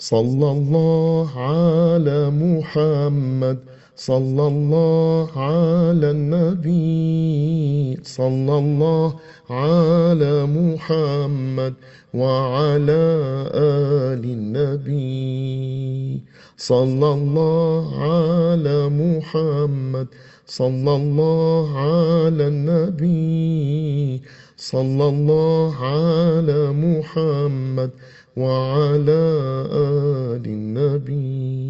صلى الله على محمد صلى الله على النبي صلى الله على محمد وعلى آل النبي صلى الله على محمد صلى الله على النبي. صلى الله على محمد وعلى آل النبي.